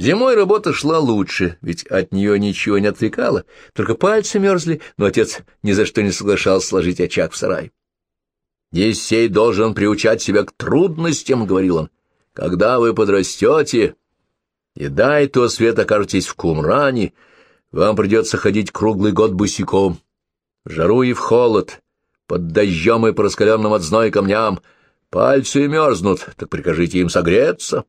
Зимой работа шла лучше, ведь от нее ничего не отвлекало, только пальцы мерзли, но отец ни за что не соглашался сложить очаг в сарай. «Есей должен приучать себя к трудностям», — говорил он. «Когда вы подрастете, и дай то свет окажетесь в Кумране, вам придется ходить круглый год босиком, в жару и в холод, под дождем и по раскаленным от зноя камням. Пальцы мерзнут, так прикажите им согреться».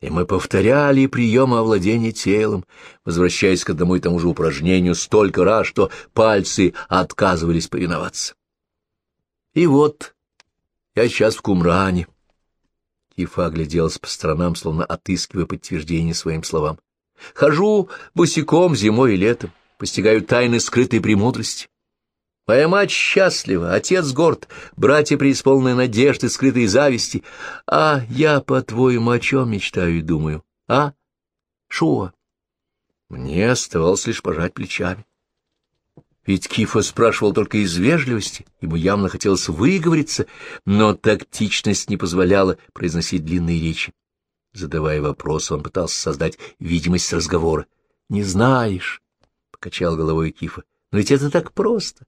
И мы повторяли приемы овладения телом, возвращаясь к одному и тому же упражнению столько раз, что пальцы отказывались повиноваться. И вот я сейчас в Кумране. Кифа огляделась по сторонам, словно отыскивая подтверждение своим словам. Хожу босиком зимой и летом, постигаю тайны скрытой премудрости. Моя мать счастлива, отец горд, братья преисполнены надежды, скрытой зависти. А я, по-твоему, о чем мечтаю и думаю? А? Шуа? Мне оставалось лишь пожать плечами. Ведь Кифа спрашивал только из вежливости, ему явно хотелось выговориться, но тактичность не позволяла произносить длинные речи. Задавая вопросы, он пытался создать видимость разговора. — Не знаешь, — покачал головой Кифа, — но ведь это так просто.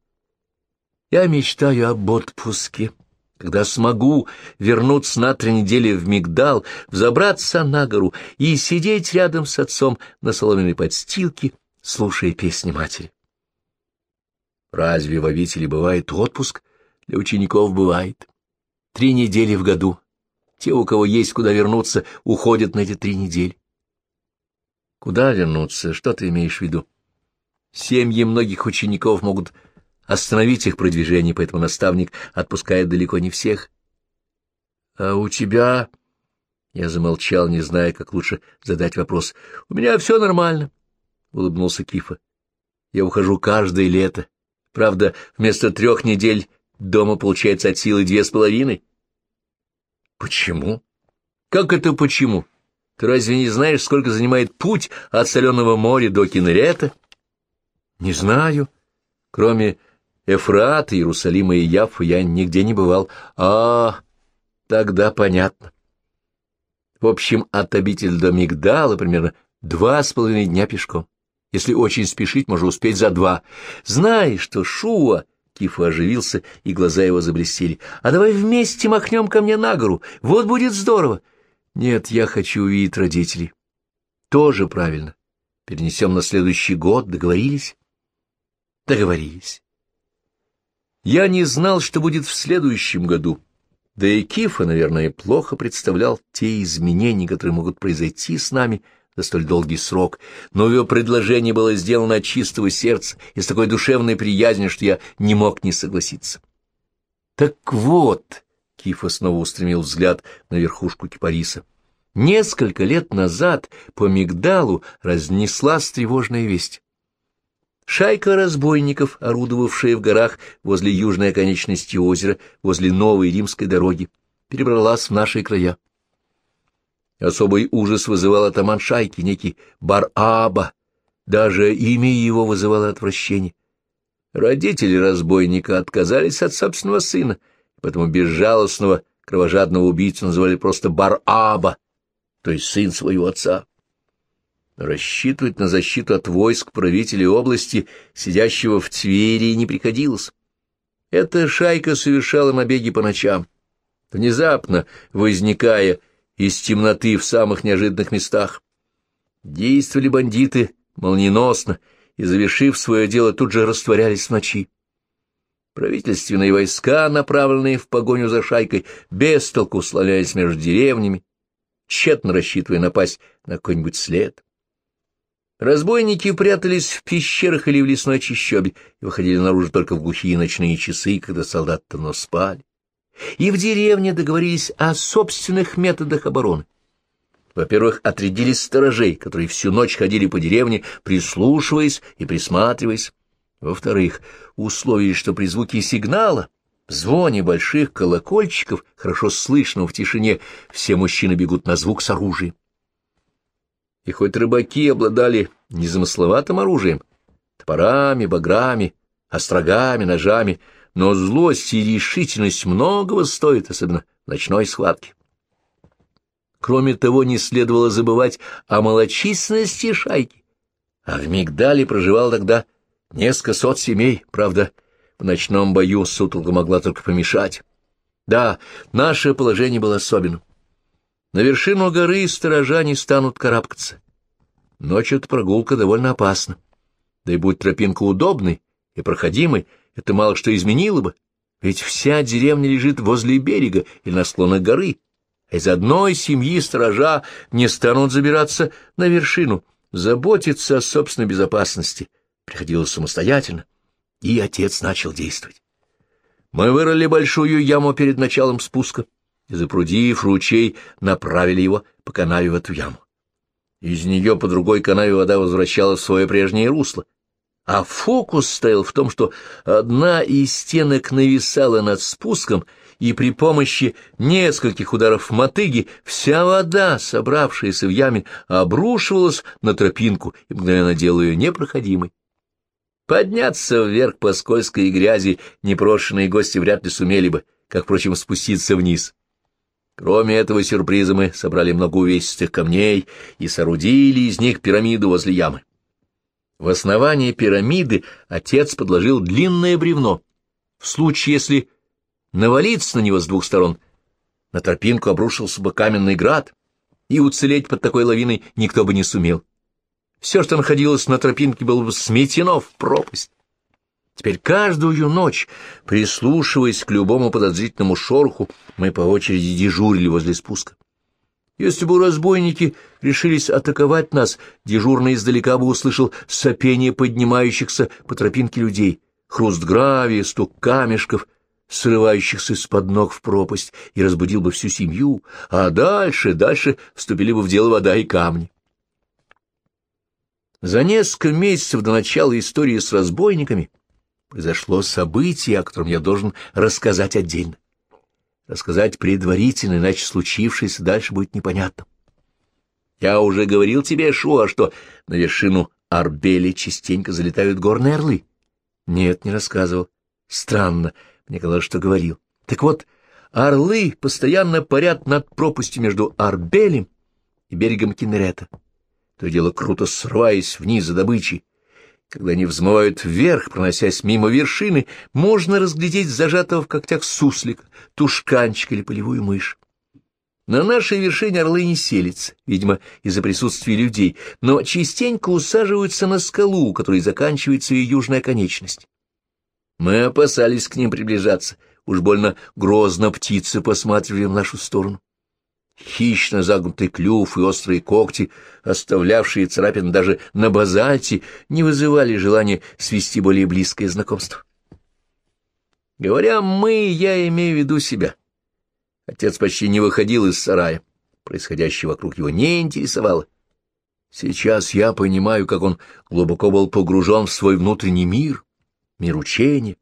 Я мечтаю об отпуске, когда смогу вернуться на три недели в Мигдал, взобраться на гору и сидеть рядом с отцом на соломенной подстилке, слушая песни матери. Разве в обители бывает отпуск? Для учеников бывает. Три недели в году. Те, у кого есть куда вернуться, уходят на эти три недели. Куда вернуться? Что ты имеешь в виду? Семьи многих учеников могут остановить их продвижение, поэтому наставник отпускает далеко не всех. — А у тебя... Я замолчал, не зная, как лучше задать вопрос. — У меня все нормально, — улыбнулся Кифа. — Я ухожу каждое лето. Правда, вместо трех недель дома получается от силы две с половиной. — Почему? — Как это почему? Ты разве не знаешь, сколько занимает путь от соленого моря до Кинрета? — Не знаю. Кроме Эфрат, Иерусалима и Яффа я нигде не бывал. А, тогда понятно. В общем, от обители до Мигдала примерно два с половиной дня пешком. Если очень спешить, можно успеть за два. Знаешь, что Шуа... Кифа оживился, и глаза его заблестели. «А давай вместе махнем ко мне на гору. Вот будет здорово!» «Нет, я хочу увидеть родителей». «Тоже правильно. Перенесем на следующий год. Договорились?» «Договорились». Я не знал, что будет в следующем году. Да и Кифа, наверное, плохо представлял те изменения, которые могут произойти с нами за столь долгий срок, но его предложение было сделано от чистого сердца и с такой душевной приязнью, что я не мог не согласиться. Так вот, Кифа снова устремил взгляд на верхушку кипариса. Несколько лет назад по Мигдалу разнеслась тревожная весть. Шайка разбойников, орудовавшая в горах возле южной оконечности озера, возле новой римской дороги, перебралась в наши края. Особый ужас вызывал атаман шайки, некий Бар-Аба. Даже имя его вызывало отвращение. Родители разбойника отказались от собственного сына, поэтому безжалостного кровожадного убийцу называли просто Бар-Аба, то есть сын своего отца. Рассчитывать на защиту от войск правителя области, сидящего в Тверии, не приходилось. Эта шайка совершала набеги по ночам, внезапно возникая из темноты в самых неожиданных местах. Действовали бандиты молниеносно и, завершив свое дело, тут же растворялись в ночи. Правительственные войска, направленные в погоню за шайкой, без толку слонялись между деревнями, тщетно рассчитывая напасть на какой-нибудь след. Разбойники прятались в пещерах или в лесной чащобе и выходили наружу только в глухие ночные часы, когда солдаты давно спали. И в деревне договорились о собственных методах обороны. Во-первых, отрядились сторожей, которые всю ночь ходили по деревне, прислушиваясь и присматриваясь. Во-вторых, условились, что при звуке сигнала, звоне больших колокольчиков, хорошо слышно в тишине, все мужчины бегут на звук с оружием. И хоть рыбаки обладали незамысловатым оружием, топорами, баграми, острогами, ножами, но злость и решительность многого стоят, особенно в ночной схватке. Кроме того, не следовало забывать о малочисленности шайки. А в Мигдале проживал тогда несколько сот семей, правда, в ночном бою сутолка могла только помешать. Да, наше положение было особенным. На вершину горы сторожа не станут карабкаться. Ночью эта прогулка довольно опасна. Да и будь тропинка удобной и проходимой, это мало что изменило бы, ведь вся деревня лежит возле берега или на склонах горы, а из одной семьи сторожа не станут забираться на вершину, заботиться о собственной безопасности. Приходилось самостоятельно, и отец начал действовать. Мы вырыли большую яму перед началом спуска, и, запрудив ручей, направили его по канаве в эту яму. Из нее по другой канаве вода возвращалась в свое прежнее русло, а фокус стоял в том, что одна из стенок нависала над спуском, и при помощи нескольких ударов мотыги вся вода, собравшаяся в яме, обрушивалась на тропинку и мгновенно делала ее непроходимой. Подняться вверх по скользкой грязи непрошенные гости вряд ли сумели бы, как, впрочем, спуститься вниз. Кроме этого сюрприза мы собрали много увесистых камней и соорудили из них пирамиду возле ямы. В основании пирамиды отец подложил длинное бревно. В случае, если навалиться на него с двух сторон, на тропинку обрушился бы каменный град, и уцелеть под такой лавиной никто бы не сумел. Все, что находилось на тропинке, было бы сметено в пропасть. Теперь каждую ночь, прислушиваясь к любому подозрительному шороху, мы по очереди дежурили возле спуска. Если бы разбойники решились атаковать нас, дежурный издалека бы услышал сопение поднимающихся по тропинке людей, хруст гравия, стук камешков, срывающихся из-под ног в пропасть, и разбудил бы всю семью, а дальше, дальше вступили бы в дело вода и камни. За несколько месяцев до начала истории с разбойниками произошло событие, о котором я должен рассказать отдельно рассказать предварительно, иначе случившееся дальше будет непонятно. Я уже говорил тебе, Шуа, что на вершину Арбели частенько залетают горные орлы. Нет, не рассказывал. Странно, мне казалось, что говорил. Так вот, орлы постоянно парят над пропастью между Арбелем и берегом Кинерета. То дело круто срываясь вниз за добычей, когда они взмывают вверх, проносясь мимо вершины, можно разглядеть зажатого в когтях суслика, тушканчика или полевую мышь. На нашей вершине орлы не селятся, видимо, из-за присутствия людей, но частенько усаживаются на скалу, у которой заканчивается ее южная конечность. Мы опасались к ним приближаться, уж больно грозно птицы посматривали в нашу сторону. Хищно загнутый клюв и острые когти, оставлявшие царапин даже на базальте, не вызывали желания свести более близкое знакомство. Говоря «мы», я имею в виду себя. Отец почти не выходил из сарая. Происходящее вокруг его не интересовало. Сейчас я понимаю, как он глубоко был погружен в свой внутренний мир, мир учения,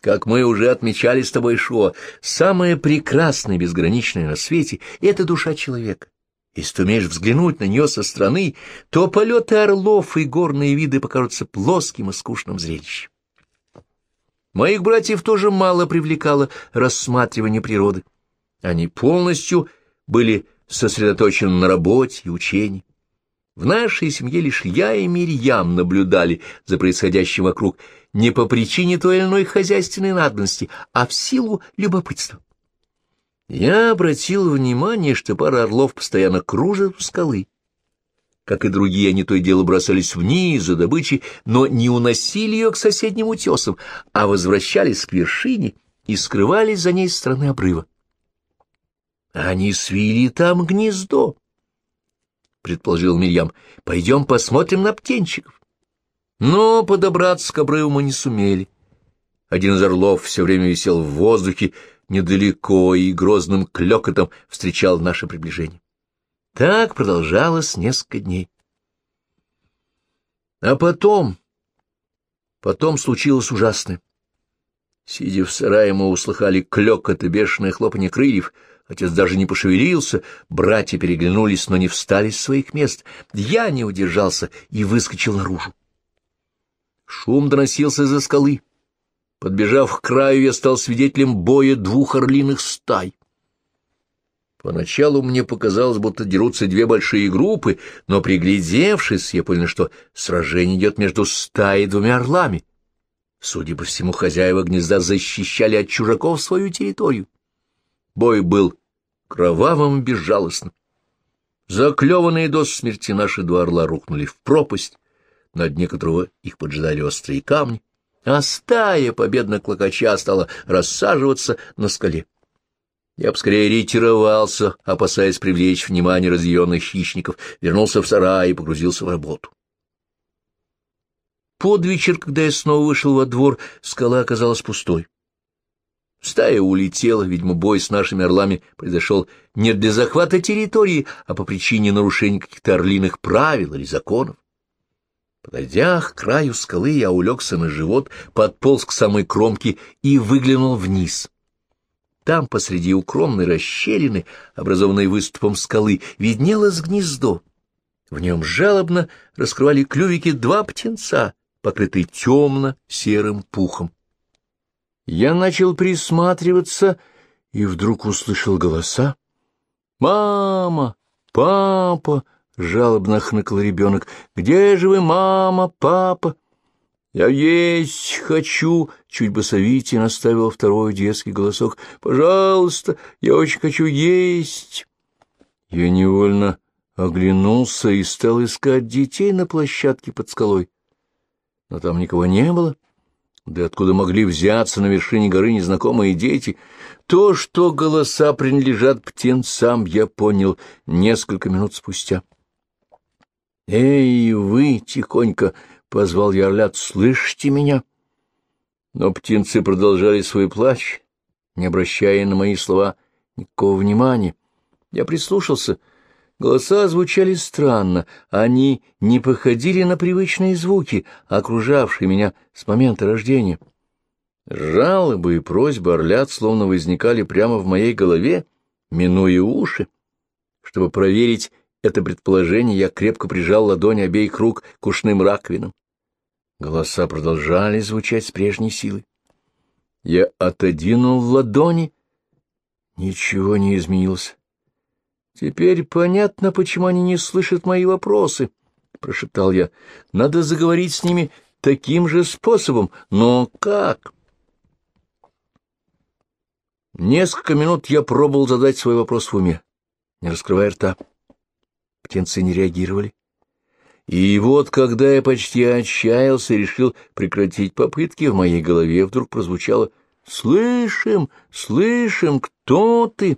как мы уже отмечали с тобой, Шо, самое прекрасное безграничное на свете — это душа человека. Если ты умеешь взглянуть на нее со стороны, то полеты орлов и горные виды покажутся плоским и скучным зрелищем. Моих братьев тоже мало привлекало рассматривание природы. Они полностью были сосредоточены на работе и учении. В нашей семье лишь я и Мирьям наблюдали за происходящим вокруг не по причине той или иной хозяйственной надобности, а в силу любопытства. Я обратил внимание, что пара орлов постоянно кружит у скалы. Как и другие, они то и дело бросались вниз за добычей, но не уносили ее к соседним утесам, а возвращались к вершине и скрывались за ней с стороны обрыва. Они свили там гнездо. — предположил Мирьям. — Пойдем посмотрим на птенчиков. Но подобраться к обрыву мы не сумели. Один из орлов все время висел в воздухе недалеко и грозным клёкотом встречал наше приближение. Так продолжалось несколько дней. А потом... Потом случилось ужасное. Сидя в сарае, мы услыхали клёкот и бешеное хлопанье крыльев — Отец даже не пошевелился, братья переглянулись, но не встали с своих мест. Я не удержался и выскочил наружу. Шум доносился из-за скалы. Подбежав к краю, я стал свидетелем боя двух орлиных стай. Поначалу мне показалось, будто дерутся две большие группы, но, приглядевшись, я понял, что сражение идет между стаей и двумя орлами. Судя по всему, хозяева гнезда защищали от чужаков свою территорию. Бой был кровавым и безжалостным. Заклеванные до смерти наши два орла рухнули в пропасть, на дне которого их поджидали острые камни, а стая, победно клокоча, стала рассаживаться на скале. Я бы скорее ретировался, опасаясь привлечь внимание разъяренных хищников, вернулся в сарай и погрузился в работу. Под вечер, когда я снова вышел во двор, скала оказалась пустой. Стая улетела, видимо, бой с нашими орлами произошел не для захвата территории, а по причине нарушения каких-то орлиных правил или законов. Подойдя к краю скалы, я улегся на живот, подполз к самой кромке и выглянул вниз. Там, посреди укромной расщелины, образованной выступом скалы, виднелось гнездо. В нем жалобно раскрывали клювики два птенца, покрытые темно-серым пухом. Я начал присматриваться и вдруг услышал голоса. «Мама! Папа!» — жалобно хныкал ребенок. «Где же вы, мама, папа?» «Я есть хочу!» — чуть басовитее наставил второй детский голосок. «Пожалуйста, я очень хочу есть!» Я невольно оглянулся и стал искать детей на площадке под скалой. Но там никого не было. Да откуда могли взяться на вершине горы незнакомые дети? То, что голоса принадлежат птенцам, я понял несколько минут спустя. «Эй, вы!» — тихонько — позвал я орлят. — Слышите меня? Но птенцы продолжали свой плач, не обращая на мои слова никакого внимания. Я прислушался. Голоса звучали странно, они не походили на привычные звуки, окружавшие меня с момента рождения. Жалобы и просьбы орлят словно возникали прямо в моей голове, минуя уши. Чтобы проверить это предположение, я крепко прижал ладони обеих рук к ушным раковинам. Голоса продолжали звучать с прежней силой. Я отодвинул ладони. Ничего не изменилось. Теперь понятно, почему они не слышат мои вопросы, — прошептал я. Надо заговорить с ними таким же способом. Но как? Несколько минут я пробовал задать свой вопрос в уме, не раскрывая рта. Птенцы не реагировали. И вот, когда я почти отчаялся и решил прекратить попытки, в моей голове вдруг прозвучало «Слышим, слышим, кто ты?»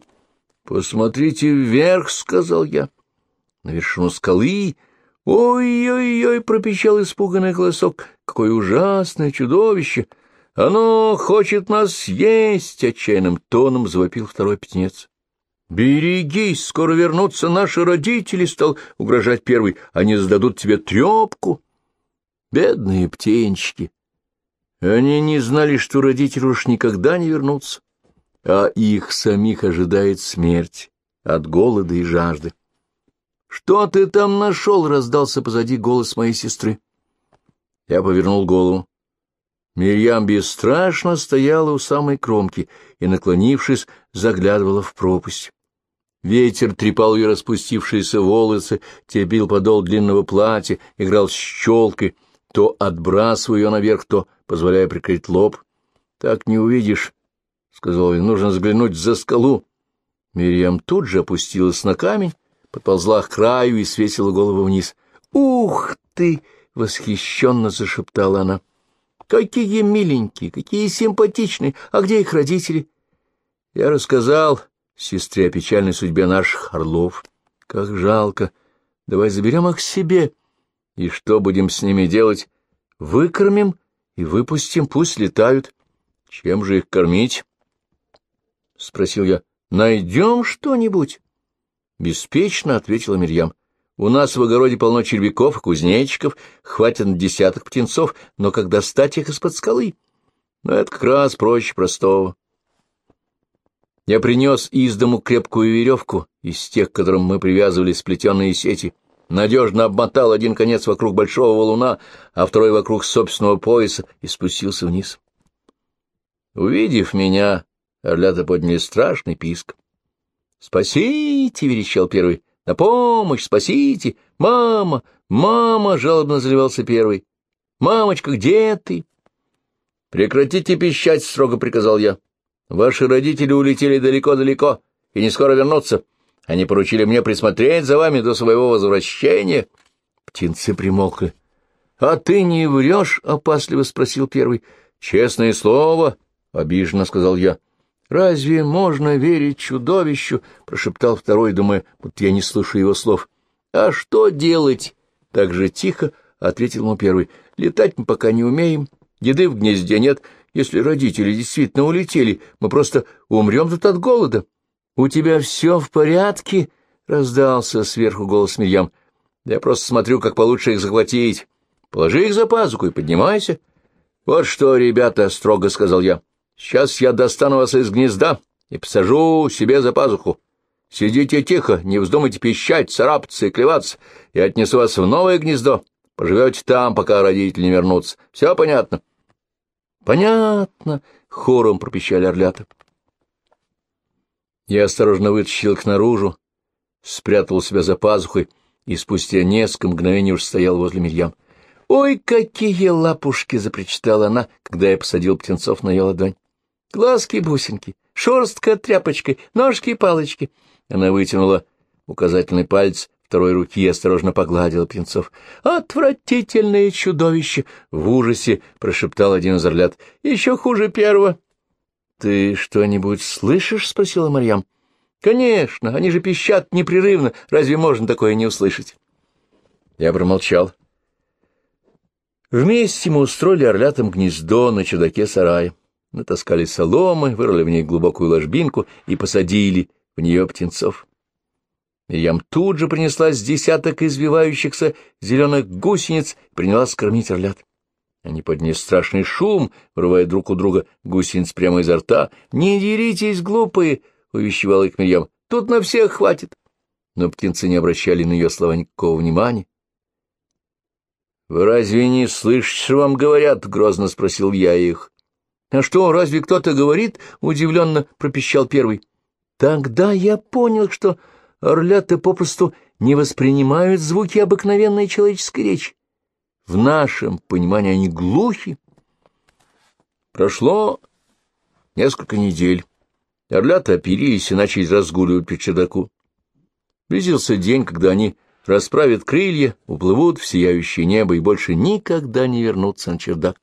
«Посмотрите вверх», — сказал я. На вершину скалы «Ой-ой-ой!» — пропищал испуганный голосок. «Какое ужасное чудовище! Оно хочет нас съесть!» — отчаянным тоном завопил второй птенец. «Берегись, скоро вернутся наши родители», — стал угрожать первый. «Они сдадут тебе трепку». Бедные птенчики. Они не знали, что родители уж никогда не вернутся, а их самих ожидает смерть от голода и жажды. «Что ты там нашел?» — раздался позади голос моей сестры. Я повернул голову. Мирьям бесстрашно стояла у самой кромки и, наклонившись, заглядывала в пропасть. Ветер трепал ее распустившиеся волосы, теребил подол длинного платья, играл с щелкой, то отбрасывая ее наверх, то позволяя прикрыть лоб. — Так не увидишь, — сказал я, — нужно взглянуть за скалу. Мириам тут же опустилась на камень, подползла к краю и свесила голову вниз. — Ух ты! — восхищенно зашептала она. — Какие миленькие, какие симпатичные! А где их родители? Я рассказал сестре о печальной судьбе наших орлов. Как жалко. Давай заберем их себе. И что будем с ними делать? Выкормим и выпустим, пусть летают. Чем же их кормить? — спросил я. — Найдем что-нибудь? Беспечно ответила Мирьям. — У нас в огороде полно червяков и кузнечиков, хватит на десяток птенцов, но как достать их из-под скалы? Но это как раз проще простого. Я принес из дому крепкую веревку из тех, к которым мы привязывали сплетенные сети, надежно обмотал один конец вокруг большого валуна, а второй вокруг собственного пояса и спустился вниз. Увидев меня, орлята подняли страшный писк. «Спасите!» — верещал первый. «На помощь! Спасите! Мама! Мама!» — жалобно заливался первый. «Мамочка, где ты?» «Прекратите пищать!» — строго приказал я. «Ваши родители улетели далеко-далеко и не скоро вернутся. Они поручили мне присмотреть за вами до своего возвращения». Птенцы примолкли. «А ты не врешь?» — опасливо спросил первый. «Честное слово!» — обиженно сказал я. «Разве можно верить чудовищу?» — прошептал второй, думая, будто я не слышу его слов. «А что делать?» — так же тихо ответил ему первый. «Летать мы пока не умеем, еды в гнезде нет. Если родители действительно улетели, мы просто умрем тут от голода». «У тебя все в порядке?» — раздался сверху голос Мирьям. «Я просто смотрю, как получше их захватить. Положи их за пазуху и поднимайся». «Вот что, ребята», — строго сказал я, Сейчас я достану вас из гнезда и посажу себе за пазуху. Сидите тихо, не вздумайте пищать, царапаться и клеваться, и отнесу вас в новое гнездо. Поживете там, пока родители не вернутся. Все понятно? — Понятно, — хором пропищали орлята. Я осторожно вытащил их наружу, спрятал себя за пазухой и спустя несколько мгновений уж стоял возле Мирьям. «Ой, какие лапушки!» — запричитала она, когда я посадил птенцов на ее ладонь. Глазки-бусинки, шерстка тряпочкой, ножки-палочки. Она вытянула указательный палец второй руки осторожно погладила птенцов. «Отвратительное чудовище!» — в ужасе прошептал один из орлят. «Еще хуже первого». «Ты что-нибудь слышишь?» — спросила Марьям. «Конечно, они же пищат непрерывно. Разве можно такое не услышать?» Я промолчал. Вместе мы устроили орлятам гнездо на чердаке сарая натаскали соломы, вырыли в ней глубокую ложбинку и посадили в нее птенцов. Ям тут же принесла с десяток извивающихся зеленых гусениц и принялась кормить орлят. Они подняли страшный шум, вырывая друг у друга гусениц прямо изо рта. «Не деритесь, глупые!» — увещевала их Мирьям. «Тут на всех хватит!» Но птенцы не обращали на ее слова никакого внимания. «Вы разве не слышите, что вам говорят?» — грозно спросил я их. — А что, разве кто-то говорит? — удивленно пропищал первый. — Тогда я понял, что орлята попросту не воспринимают звуки обыкновенной человеческой речи. В нашем понимании они глухи. Прошло несколько недель. Орлята оперились и начали разгуливать по чердаку. Близился день, когда они расправят крылья, уплывут в сияющее небо и больше никогда не вернутся на чердак.